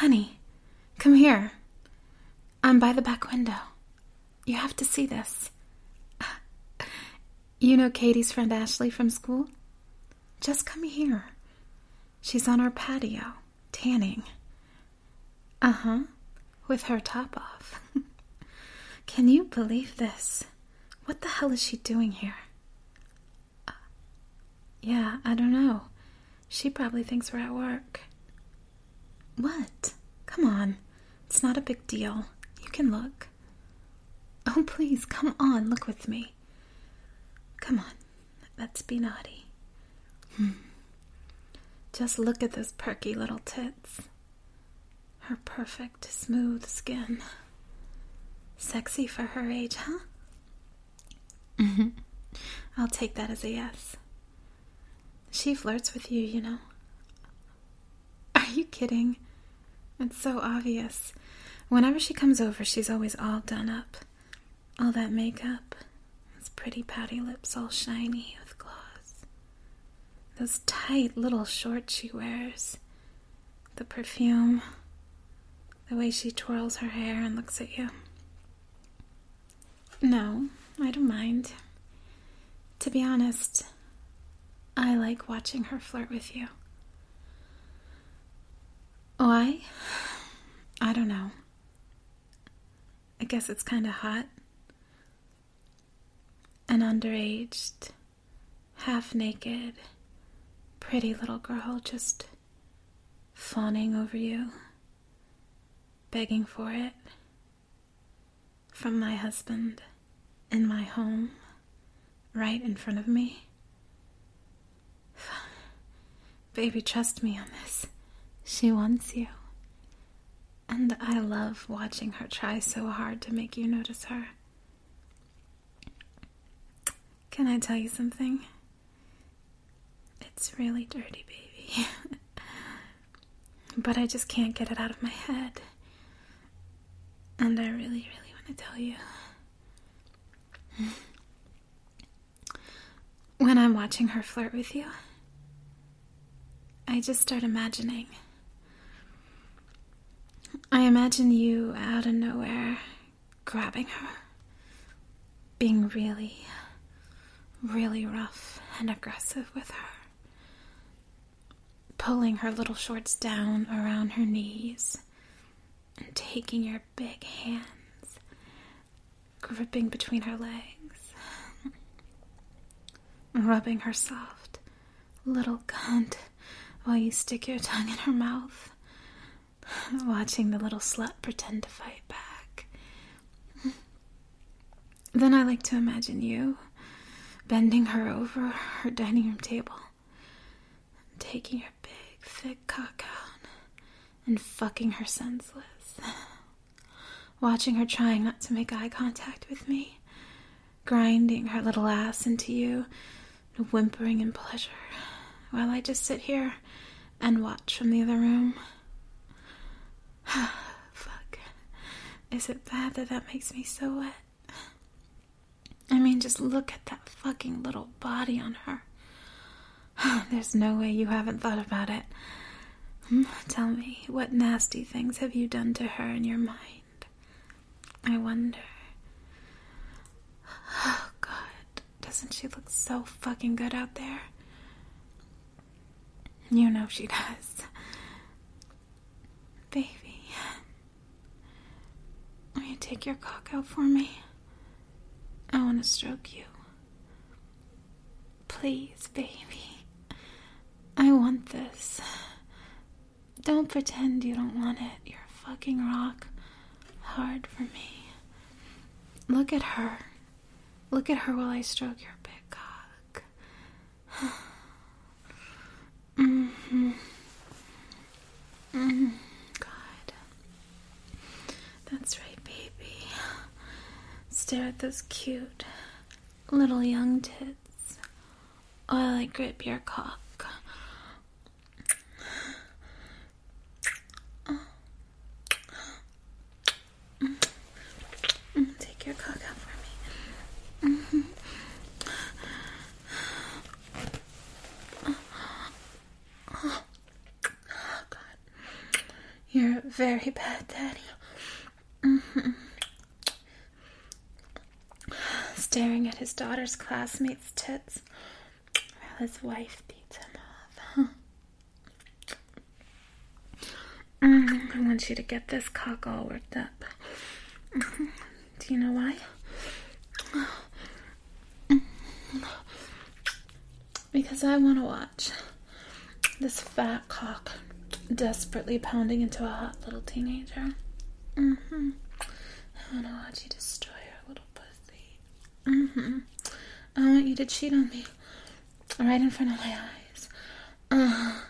Honey, come here. I'm by the back window. You have to see this. You know Katie's friend Ashley from school? Just come here. She's on our patio, tanning. Uh huh, with her top off. Can you believe this? What the hell is she doing here? Uh, yeah, I don't know. She probably thinks we're at work. What? Come on. It's not a big deal. You can look. Oh, please, come on, look with me. Come on, let's be naughty. Hmm. Just look at those perky little tits. Her perfect, smooth skin. Sexy for her age, huh? Mm-hmm. I'll take that as a yes. She flirts with you, you know. Are you kidding? It's so obvious. Whenever she comes over, she's always all done up. All that makeup, those pretty pouty lips all shiny with gloss, those tight little shorts she wears, the perfume, the way she twirls her hair and looks at you. No, I don't mind. To be honest, I like watching her flirt with you. Oh, Why? I don't know. I guess it's kind of hot. An underaged, half naked, pretty little girl just fawning over you, begging for it from my husband in my home, right in front of me. Baby, trust me on this. She wants you. And I love watching her try so hard to make you notice her. Can I tell you something? It's really dirty, baby. but I just can't get it out of my head. And I really, really want to tell you. When I'm watching her flirt with you, I just start imagining. I imagine you out of nowhere grabbing her, being really, really rough and aggressive with her, pulling her little shorts down around her knees, and taking your big hands, gripping between her legs, rubbing her soft little cunt while you stick your tongue in her mouth watching the little slut pretend to fight back. Then I like to imagine you bending her over her dining room table, taking your big, thick cock out, and fucking her senseless. Watching her trying not to make eye contact with me, grinding her little ass into you, whimpering in pleasure, while I just sit here and watch from the other room. Fuck. Is it bad that that makes me so wet? I mean, just look at that fucking little body on her. There's no way you haven't thought about it. Hmm, tell me, what nasty things have you done to her in your mind? I wonder. Oh, God. Doesn't she look so fucking good out there? You know she does. Baby. Take your cock out for me? I want to stroke you. Please, baby. I want this. Don't pretend you don't want it. You're a fucking rock hard for me. Look at her. Look at her while I stroke your big cock. mm-hmm. Mm-hmm. God. That's right stare at those cute little young tits while I grip your cock. Take your cock out for me. Mm-hmm. Oh, God. You're a very bad daddy. Mm-hmm. Staring at his daughter's classmates' tits while his wife beats him off. Mm, I want you to get this cock all worked up. Do you know why? Because I want to watch this fat cock desperately pounding into a hot little teenager. Mm-hmm. I want to watch you destroy. Mm-hmm. I want you to cheat on me right in front of my eyes. Uh,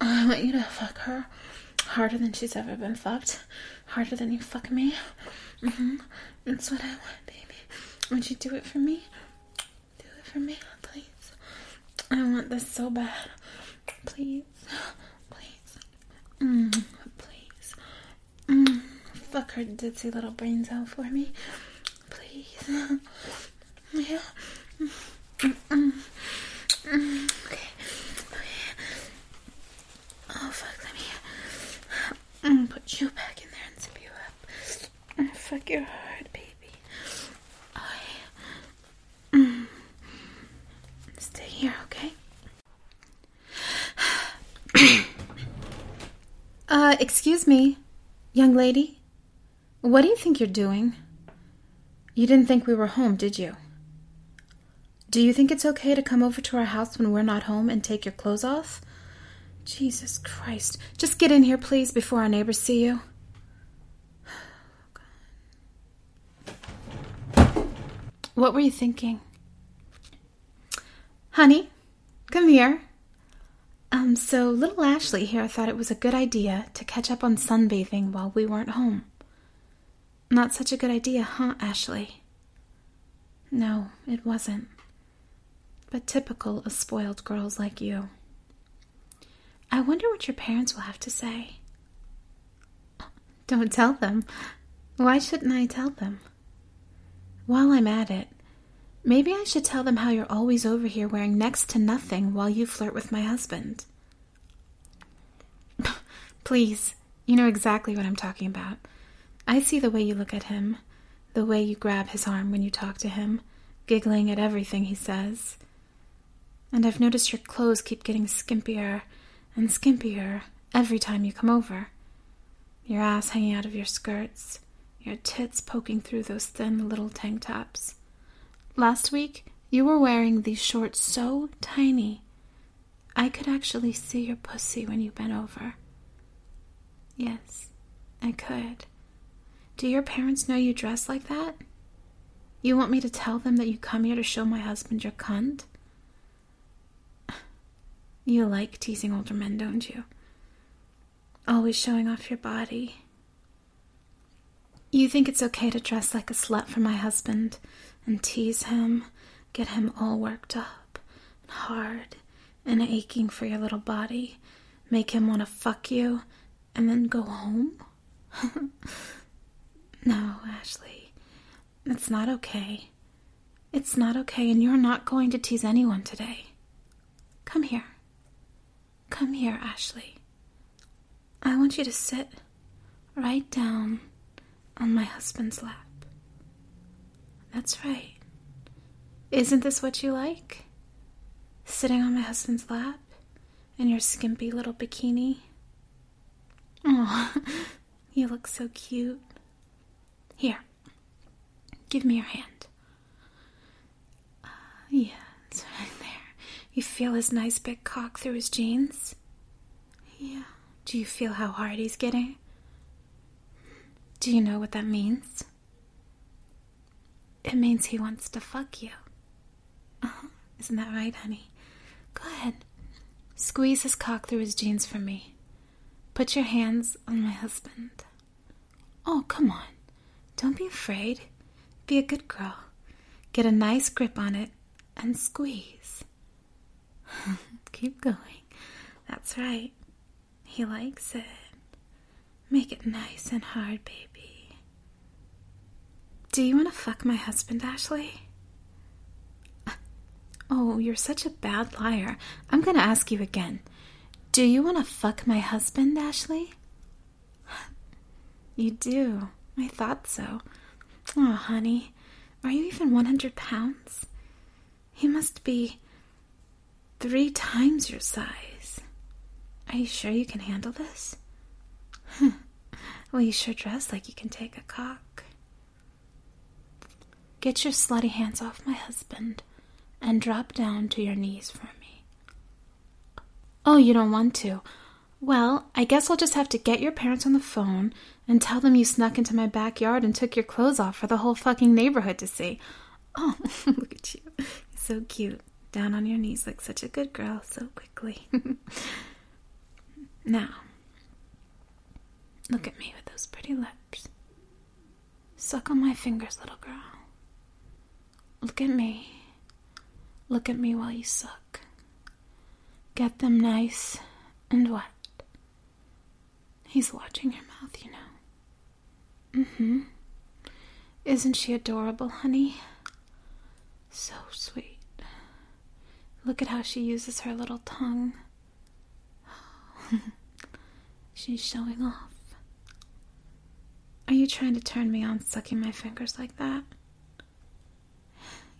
I want you to fuck her harder than she's ever been fucked. Harder than you fuck me. Mm-hmm. That's what I want, baby. Would you do it for me? Do it for me, please. I want this so bad. Please. Please. Mm, please. Mm, fuck her ditzy little brains out for me. Yeah. Mm, mm, mm, okay. Oh, fuck, let me put you back in there and zip you up. Oh, fuck your heart, baby. Stay here, okay? uh, excuse me, young lady. What do you think you're doing? You didn't think we were home, did you? Do you think it's okay to come over to our house when we're not home and take your clothes off? Jesus Christ. Just get in here, please, before our neighbors see you. What were you thinking? Honey, come here. Um, so little Ashley here thought it was a good idea to catch up on sunbathing while we weren't home. Not such a good idea, huh, Ashley? No, it wasn't. But typical of spoiled girls like you. I wonder what your parents will have to say. Don't tell them. Why shouldn't I tell them? While I'm at it, maybe I should tell them how you're always over here wearing next to nothing while you flirt with my husband. Please, you know exactly what I'm talking about. I see the way you look at him, the way you grab his arm when you talk to him, giggling at everything he says. And I've noticed your clothes keep getting skimpier and skimpier every time you come over. Your ass hanging out of your skirts, your tits poking through those thin little tank tops. Last week, you were wearing these shorts so tiny, I could actually see your pussy when you bent over. Yes, I could. Do your parents know you dress like that? You want me to tell them that you come here to show my husband your cunt? You like teasing older men, don't you? Always showing off your body. You think it's okay to dress like a slut for my husband and tease him, get him all worked up and hard and aching for your little body, make him want to fuck you, and then go home? no, Ashley. It's not okay. It's not okay, and you're not going to tease anyone today. Come here. Come here, Ashley. I want you to sit right down on my husband's lap. That's right. Isn't this what you like? Sitting on my husband's lap in your skimpy little bikini? Oh, you look so cute. Here, give me your hand. Uh, yeah, it's right there. You feel his nice big cock through his jeans? Yeah. Do you feel how hard he's getting? Do you know what that means? It means he wants to fuck you. Uh-huh. Isn't that right, honey? Go ahead. Squeeze his cock through his jeans for me. Put your hands on my husband. Oh, come on. Don't be afraid. Be a good girl. Get a nice grip on it and squeeze. Keep going. That's right. He likes it. Make it nice and hard, baby. Do you want to fuck my husband, Ashley? Oh, you're such a bad liar. I'm going to ask you again. Do you want to fuck my husband, Ashley? You do. I thought so. Oh, honey, are you even 100 pounds? You must be three times your size. Are you sure you can handle this? well, you sure dress like you can take a cock. Get your slutty hands off my husband and drop down to your knees for me. Oh, you don't want to? Well, I guess I'll just have to get your parents on the phone and tell them you snuck into my backyard and took your clothes off for the whole fucking neighborhood to see. Oh, look at you. You're so cute. Down on your knees like such a good girl so quickly. now, look at me with those pretty lips. Suck on my fingers, little girl. Look at me. Look at me while you suck. Get them nice and wet. He's watching your mouth, you know. Mm hmm. Isn't she adorable, honey? So sweet. Look at how she uses her little tongue. She's showing off. Are you trying to turn me on sucking my fingers like that?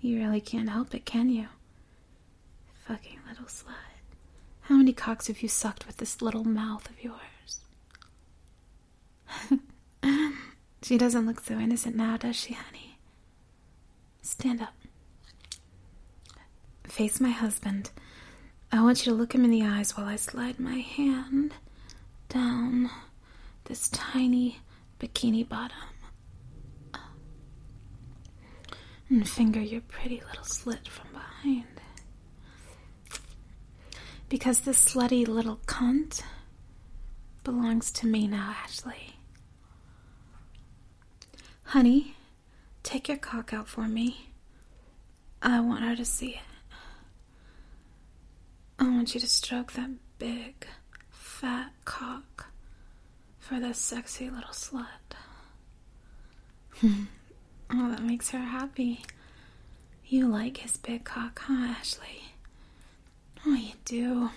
You really can't help it, can you? Fucking little slut. How many cocks have you sucked with this little mouth of yours? she doesn't look so innocent now, does she, honey? Stand up. Face my husband. I want you to look him in the eyes while I slide my hand down this tiny bikini bottom and finger your pretty little slit from behind. Because this slutty little cunt belongs to me now, Ashley. Honey, take your cock out for me. I want her to see it. I want you to stroke that big, fat cock for this sexy little slut. oh, that makes her happy. You like his big cock, huh, Ashley? Oh, you do.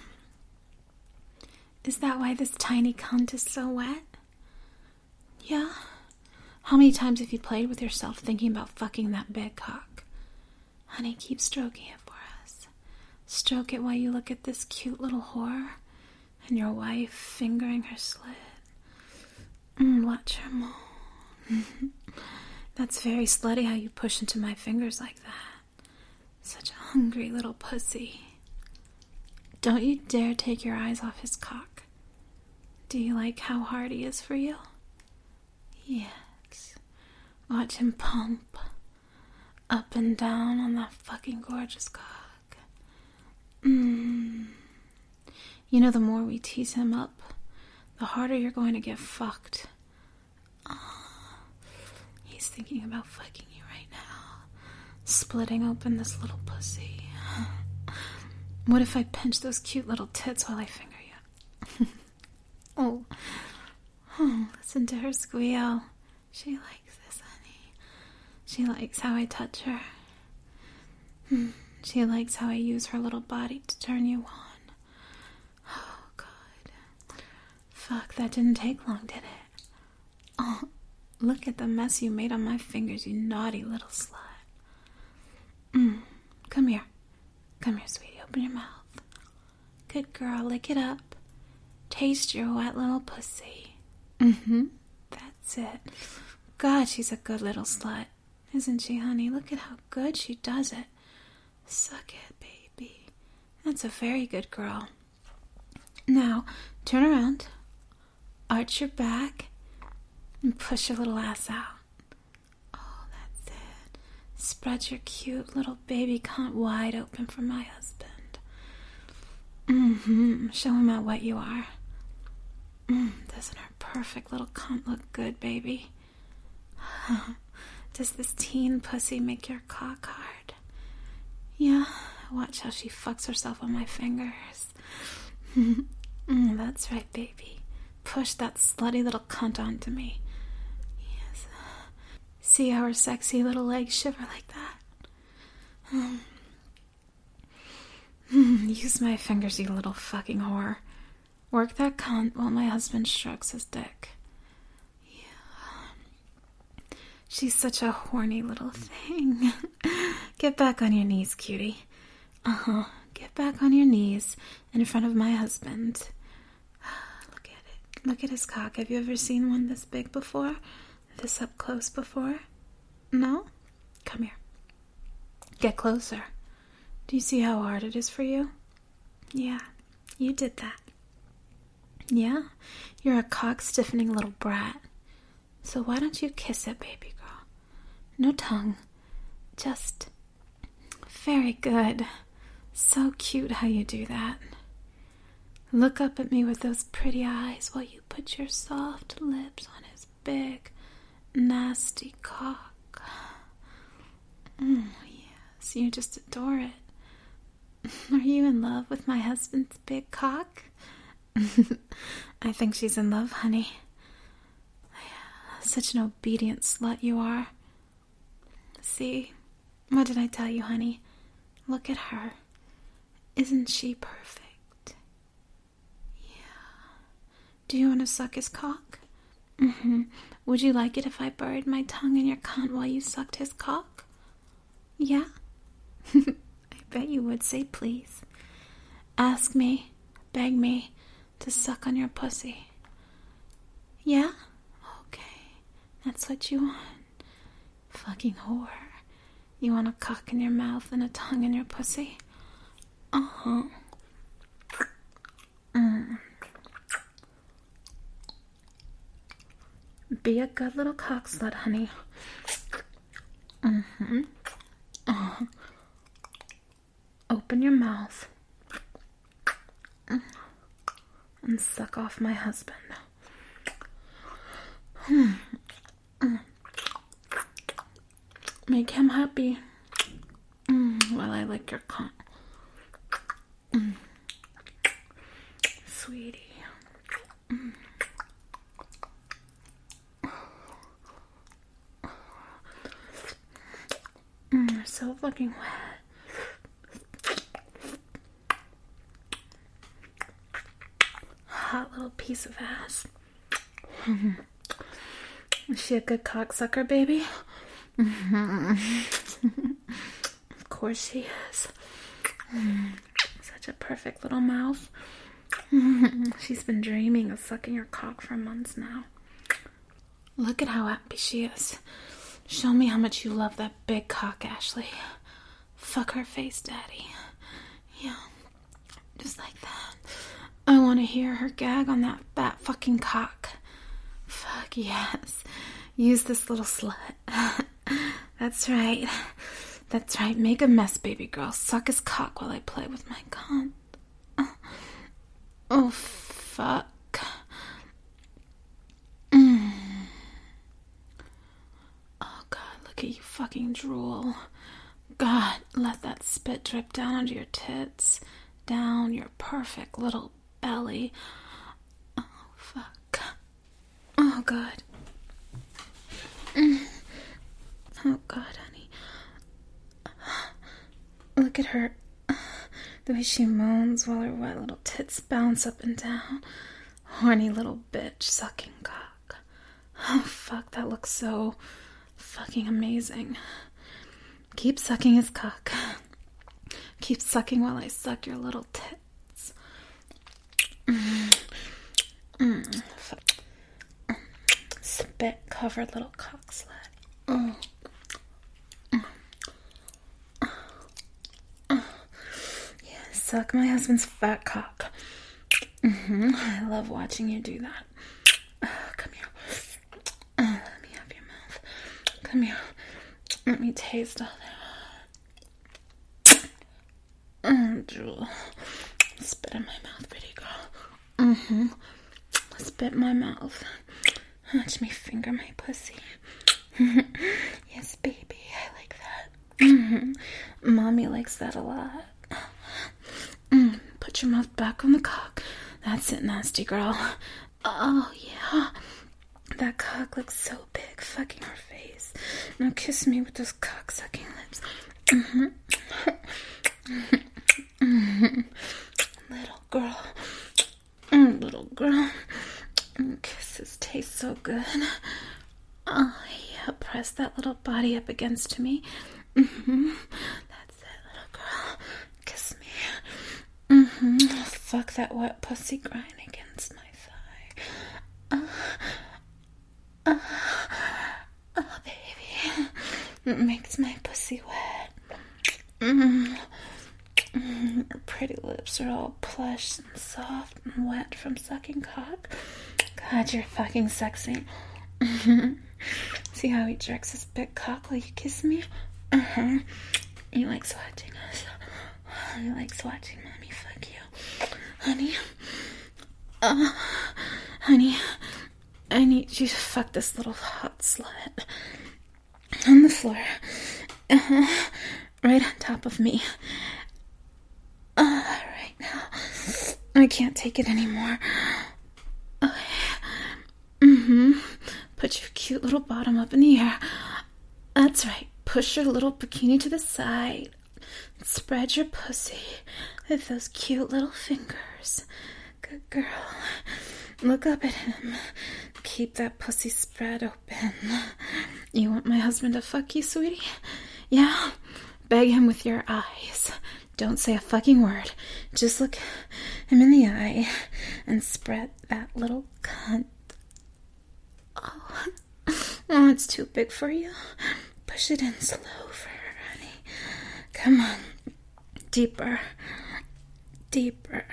Is that why this tiny cunt is so wet? Yeah? How many times have you played with yourself thinking about fucking that big cock? Honey, keep stroking it for us. Stroke it while you look at this cute little whore and your wife fingering her slit. Mm, watch her moan. That's very slutty how you push into my fingers like that. Such a hungry little pussy. Don't you dare take your eyes off his cock. Do you like how hard he is for you? Yeah. Watch him pump up and down on that fucking gorgeous cock. Mmm. You know, the more we tease him up, the harder you're going to get fucked. Oh, he's thinking about fucking you right now, splitting open this little pussy. What if I pinch those cute little tits while I finger you? oh. oh, listen to her squeal. She likes she likes how I touch her. Hmm. She likes how I use her little body to turn you on. Oh, God. Fuck, that didn't take long, did it? Oh, look at the mess you made on my fingers, you naughty little slut. Mm. Come here. Come here, sweetie. Open your mouth. Good girl. Lick it up. Taste your wet little pussy. Mm hmm. That's it. God, she's a good little slut. Isn't she, honey? Look at how good she does it. Suck it, baby. That's a very good girl. Now, turn around, arch your back, and push your little ass out. Oh, that's it. Spread your cute little baby cunt wide open for my husband. Mm-hmm. Show him out what you are. Mm, doesn't her perfect little cunt look good, baby? Does this teen pussy make your cock hard? Yeah, watch how she fucks herself on my fingers. mm, that's right, baby. Push that slutty little cunt onto me. Yes. See how her sexy little legs shiver like that? Use my fingers, you little fucking whore. Work that cunt while my husband strokes his dick. Yeah, She's such a horny little thing. Get back on your knees, cutie. Uh huh. Get back on your knees in front of my husband. Look at it. Look at his cock. Have you ever seen one this big before? This up close before? No? Come here. Get closer. Do you see how hard it is for you? Yeah, you did that. Yeah, you're a cock stiffening little brat. So why don't you kiss it, baby? No tongue. Just very good. So cute how you do that. Look up at me with those pretty eyes while you put your soft lips on his big, nasty cock. Mm, yes, you just adore it. Are you in love with my husband's big cock? I think she's in love, honey. Such an obedient slut you are. See, what did I tell you, honey? Look at her. Isn't she perfect? Yeah. Do you want to suck his cock? Mm-hmm. Would you like it if I buried my tongue in your cunt while you sucked his cock? Yeah? I bet you would say please. Ask me, beg me, to suck on your pussy. Yeah? Okay. That's what you want. Fucking whore. You want a cock in your mouth and a tongue in your pussy? Uh huh. Mm. Be a good little cock slut, honey. Mm hmm. Uh-huh. Open your mouth and suck off my husband. Make him happy mm, while I lick your cunt. Mm. Sweetie. Mm. Mm, you're so fucking wet. Hot little piece of ass. Is she a good cocksucker, baby? of course she is. Such a perfect little mouth. She's been dreaming of sucking your cock for months now. Look at how happy she is. Show me how much you love that big cock, Ashley. Fuck her face, Daddy. Yeah, just like that. I want to hear her gag on that fat fucking cock. Fuck yes. Use this little slut. That's right. That's right. Make a mess, baby girl. Suck his cock while I play with my cunt. Oh, fuck. Mm. Oh, God, look at you fucking drool. God, let that spit drip down onto your tits, down your perfect little belly. Oh, fuck. Oh, God. Mm. Oh, God, honey. Look at her. The way she moans while her wet little tits bounce up and down. Horny little bitch sucking cock. Oh, fuck, that looks so fucking amazing. Keep sucking his cock. Keep sucking while I suck your little tits. Mm. Mm. Spit covered little cock slut. Oh. Suck my husband's fat cock. Mm-hmm. I love watching you do that. Uh, come here. Let me have your mouth. Come here. Let me taste all that. Mm, drool. Spit in my mouth, pretty girl. Mm-hmm. Spit my mouth. Watch me finger my pussy. yes, baby, I like that. Mm-hmm. Mommy likes that a lot. Put your mouth back on the cock. That's it, nasty girl. Oh, yeah. That cock looks so big, fucking her face. Now kiss me with those cock sucking lips. Little girl. Mm, little girl. Mm, kisses taste so good. Oh, yeah. Press that little body up against me. Mm-hmm. That's it, little girl. Kiss me. Mm-hmm. Fuck that wet pussy grind against my thigh. Uh, uh, oh, baby. It makes my pussy wet. Mm-hmm. Your pretty lips are all plush and soft and wet from sucking cock. God, you're fucking sexy. See how he jerks his big cock while you kiss me? Uh huh. He likes watching us. He likes watching you. Honey. Uh, honey, I need you to fuck this little hot slut. On the floor. Uh. Right on top of me. Uh, right now. I can't take it anymore. Okay. Mm-hmm. Put your cute little bottom up in the air. That's right. Push your little bikini to the side. Spread your pussy with those cute little fingers. Good girl. Look up at him. Keep that pussy spread open. You want my husband to fuck you, sweetie? Yeah? Beg him with your eyes. Don't say a fucking word. Just look him in the eye and spread that little cunt. Oh, oh it's too big for you. Push it in slow for her, honey. Come on. Deeper. Deeper.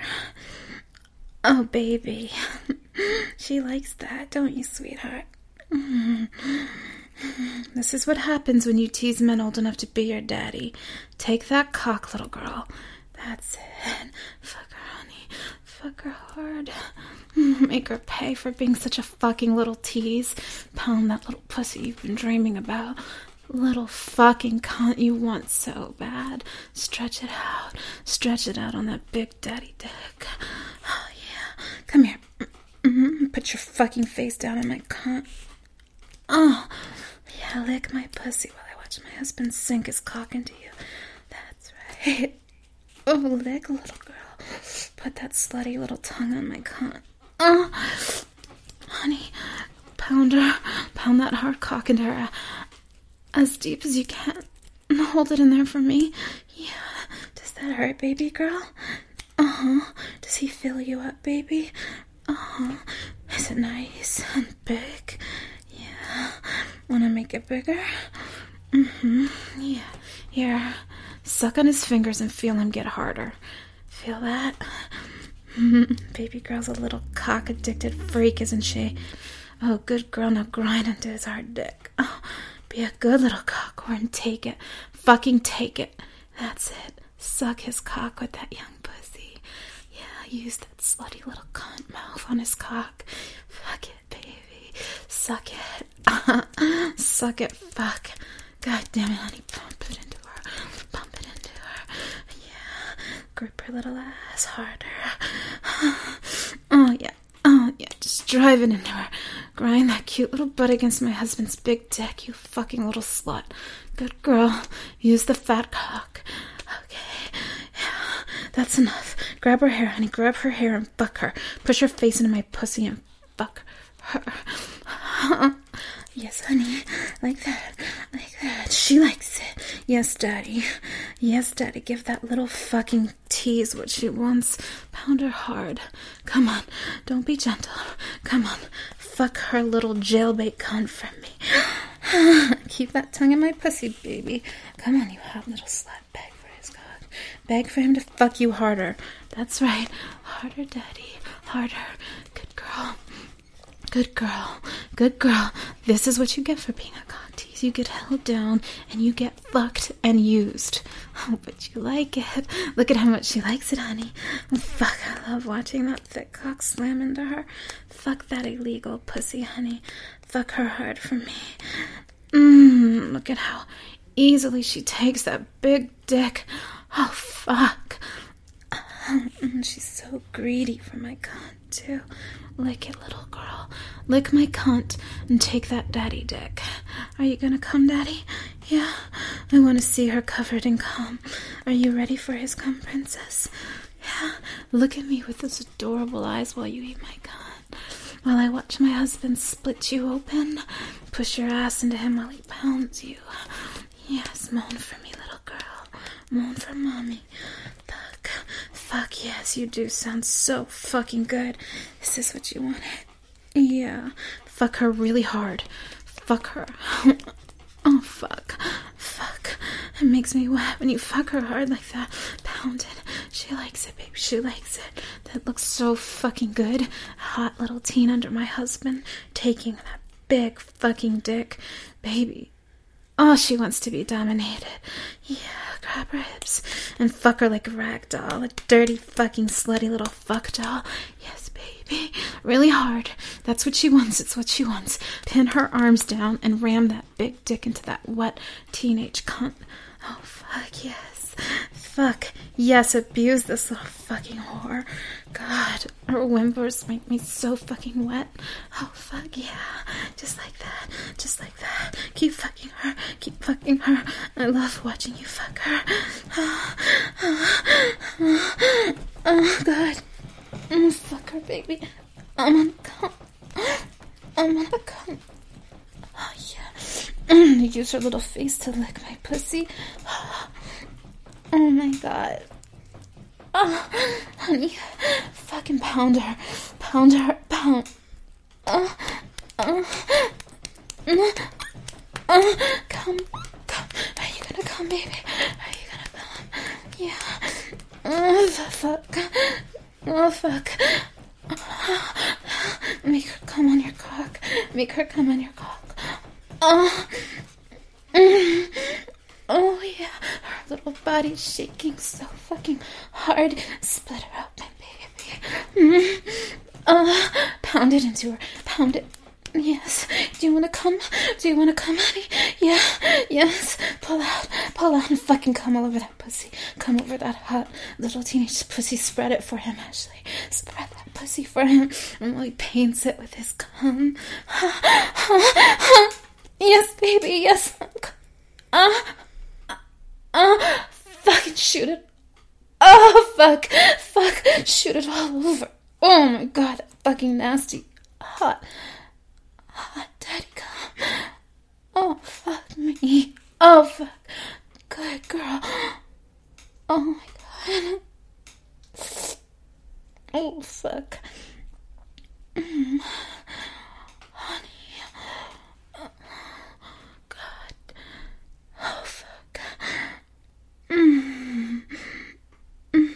Oh, baby. She likes that, don't you, sweetheart? This is what happens when you tease men old enough to be your daddy. Take that cock, little girl. That's it. Fuck her, honey. Fuck her hard. Make her pay for being such a fucking little tease. Pound that little pussy you've been dreaming about. Little fucking cunt you want so bad. Stretch it out. Stretch it out on that big daddy dick. Oh, yeah. Come here. Mm-hmm. Put your fucking face down on my cunt. Oh, yeah, lick my pussy while I watch my husband sink his cock into you. That's right. Oh, lick, little girl. Put that slutty little tongue on my cunt. Oh, honey, pound her. Pound that hard cock into her as deep as you can. Hold it in there for me. Yeah. Does that hurt, baby girl? Uh huh. Does he fill you up, baby? Uh huh. Is it nice and big? Yeah. Wanna make it bigger? Mm hmm. Yeah. Here. Suck on his fingers and feel him get harder. Feel that? Baby girl's a little cock addicted freak, isn't she? Oh, good girl, now grind into his hard dick. Oh, be a good little cockhorn take it. Fucking take it. That's it. Suck his cock with that young pussy. Yeah, use that slutty little cunt mouth on his cock. Fuck it, baby. Suck it. Suck it, fuck. God damn it, honey. Pump it into her. Pump it into her. Yeah. Grip her little ass harder. Oh, yeah. Oh, yeah. Just driving into her. Grind that cute little butt against my husband's big dick, you fucking little slut. Good girl. Use the fat cock. Okay. Yeah. That's enough. Grab her hair, honey. Grab her hair and fuck her. Push her face into my pussy and fuck her. Yes, honey. Like that. Like that. She likes it. Yes, daddy. Yes, daddy. Give that little fucking tease what she wants. Pound her hard. Come on. Don't be gentle. Come on. Fuck her little jailbait cunt from me. Keep that tongue in my pussy, baby. Come on, you hot little slut. Beg for his cock. Beg for him to fuck you harder. That's right. Harder, daddy. Harder. Good girl. Good girl. Good girl. This is what you get for being a cock tease. You get held down and you get fucked and used. Oh, but you like it. Look at how much she likes it, honey. Oh, fuck, I love watching that thick cock slam into her. Fuck that illegal pussy, honey. Fuck her hard for me. Mmm, look at how easily she takes that big dick. Oh, fuck. Mm-hmm. She's so greedy for my cunt, too. Lick it, little girl. Lick my cunt and take that daddy dick. Are you gonna come, daddy? Yeah. I want to see her covered in cum. Are you ready for his cum, princess? Yeah. Look at me with those adorable eyes while you eat my cunt. while I watch my husband split you open, push your ass into him while he pounds you. Yes, moan for me, little girl. Moan for mommy. Fuck yes, you do sound so fucking good. Is this what you wanted? Yeah. Fuck her really hard. Fuck her. oh, fuck. Fuck. It makes me wet when you fuck her hard like that. Pound it. She likes it, baby. She likes it. That looks so fucking good. Hot little teen under my husband, taking that big fucking dick. Baby, Oh, she wants to be dominated. Yeah, grab her hips and fuck her like a rag doll, a dirty fucking slutty little fuck doll. Yes, baby. Really hard. That's what she wants. It's what she wants. Pin her arms down and ram that big dick into that wet teenage cunt. Oh, fuck yes. Fuck. Yes, abuse this little fucking whore. God, her whimpers make me so fucking wet. Oh, fuck yeah. Just like that. Just like that. Keep fucking her. Keep fucking her. I love watching you fuck her. Oh, oh, oh God. Mm, fuck her, baby. I'm gonna come. I'm gonna come. Oh, yeah. Use her little face to lick my pussy. Oh my god. Oh, honey, fucking pound her, pound her, pound. Uh, uh, uh, uh, come, come. Are you gonna come, baby? Are you gonna come? Yeah. Oh, fuck. Oh, fuck. Make her come on your cock. Make her come on your cock. Oh. Body's shaking so fucking hard. Split her open, baby. Mm. Uh, pound it into her. Pound it. Yes. Do you want to come? Do you want to come, honey? Yeah. Yes. Pull out. Pull out and fucking come all over that pussy. Come over that hot little teenage pussy. Spread it for him, Ashley. Spread that pussy for him. And he paints it with his cum. yes, baby. Yes uh, fucking shoot it. Oh, fuck. Fuck. Shoot it all over. Oh my god, fucking nasty, hot, hot daddy come. Oh, fuck me. Oh, fuck. Good girl. Oh my god. Oh, fuck. Mm. Honey. Oh, God. Oh, fuck. Mm. Mm.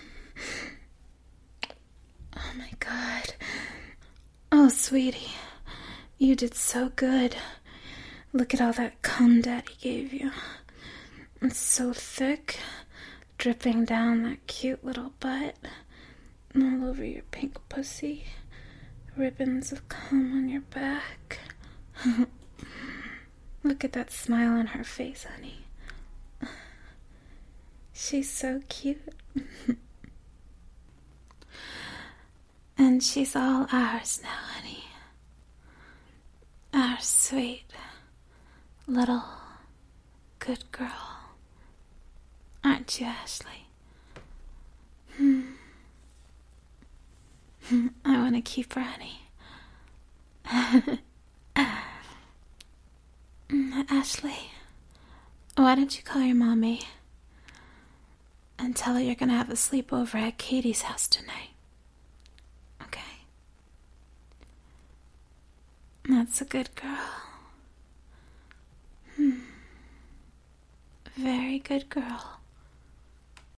Oh my god. Sweetie. You did so good. Look at all that cum daddy gave you. It's so thick, dripping down that cute little butt, and all over your pink pussy. Ribbons of cum on your back. Look at that smile on her face, honey. She's so cute. and she's all ours now. Our sweet little good girl. Aren't you, Ashley? Hmm. I want to keep her, honey. Ashley, why don't you call your mommy and tell her you're going to have a sleepover at Katie's house tonight? Okay? That's a good girl. Hmm. Very good girl.